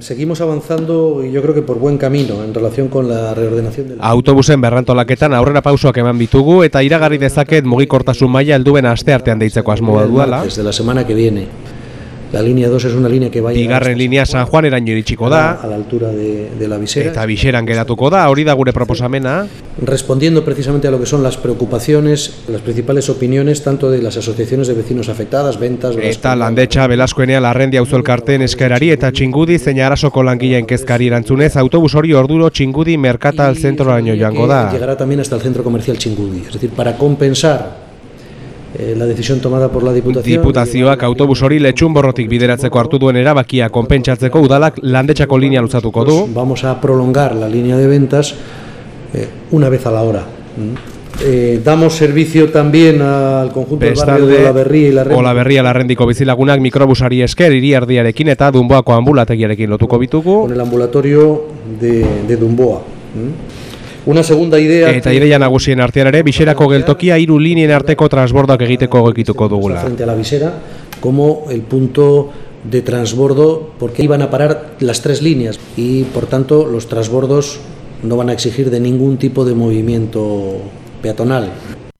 seguimos avanzando y yo creo que por buen camino en relación con la reordenación del Autobusen berrantolaketan aurrera pausoak eman bitugu eta iragarri dezaket mugikortasun maila helduen aste artean deitzeko asmoa duala. Desde la semana que viene. La línea 2 es una línea que va Bigarren linea San Juan eraino iritsiko da a la altura de, de la visera. eta biseran geratuko da, hori da gure proposamena. respondiendo precisamente a lo que son las preocupaciones, las principales opiniones tanto de las asociaciones de vecinos afectadas, ventas, Eta landetxa Belaskoenea larrendi elkarteen eskerari eta txingudi zein arasoko langileen kezkari erantzunez autobus hori orduro txingudi merkatal zentroraino joango da. Llegará también hasta el centro comercial Chingudi. Es decir, para compensar la decisión tomada por la Diputación. Diputazioak autobus hori letxunborrotik bideratzeko hartu duen erabakia konpentsatzeko udalak landetxako linea luzatuko du. Vamos a prolongar la línea de ventas eh, una vez a la hora. ¿Mm? Eh, damos servicio también al conjunto del barrio de Olaberria y la Red. Olaberria larrendiko bizilagunak mikrobusari esker hiri erdiarekin eta Dunboako ambulategiarekin lotuko bitugu. Con el ambulatorio de, de Dumboa. ¿Mm? Una segunda idea... Eta ideia nagusien artean ere, biserako geltokia hiru linien arteko transbordoak egiteko egituko dugula. Frente a la visera, como el punto de transbordo, porque iban a parar las tres líneas y por tanto los transbordos no van a exigir de ningún tipo de movimiento peatonal.